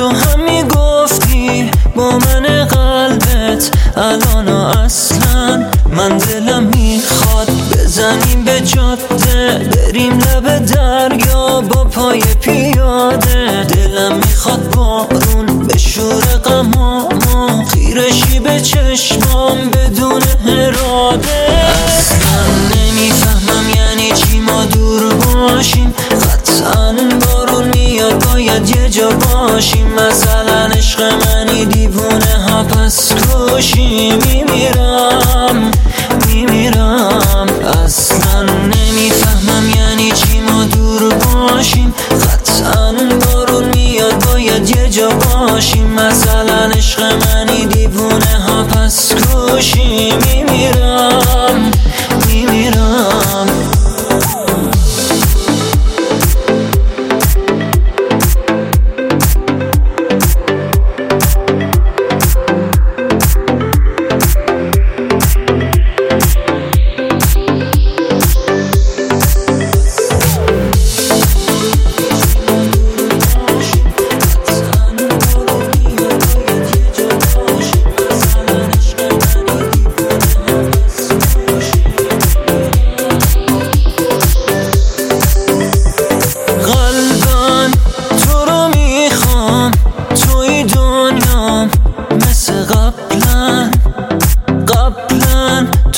تو هم می‌گفتی با من قلبت الان اصلا من دلم می‌خواد بزنیم به جاده بریم لب دریا با پای پیاده. دلم می‌خواد بارون به شور قمامو خیرشی به چشمام بدون باشیم مثلا عشق منی دیوونه ها پس کشی میمیرم میمیرم. اصلا نمی‌فهمم یعنی چی ما دور باشیم. قطعا بارون میاد باید یه جا باشیم. مثلا عشق منی دیوونه ها پس کشی میمیرم.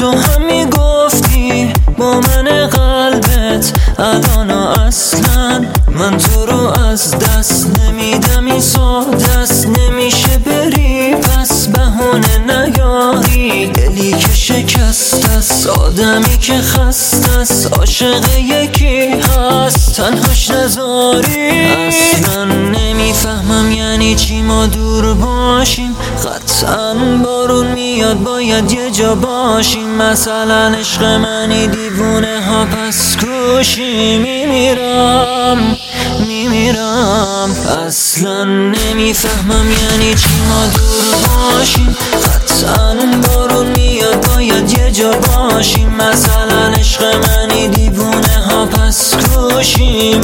تو هم می‌گفتی با من قلبت الان اصلا من تو رو از دست نمیدم این دست نمیشه بری پس بهونه نیاری. دلی که شکست است آدمی که خست است عاشق یکی هست. تنهاش نذاری اصلا یعنی چی ما دور باشیم؟ قطعا بارون میاد باید یه جا باشیم. مثلا عشق منی دیوونه ها پس کشی میمیرم میمیرم. اصلا نمی‌فهمم یعنی چی ما دور باشیم. قطعا بارون میاد باید یه جا باشیم. مثلا عشق منی دیوونه ها پس کشی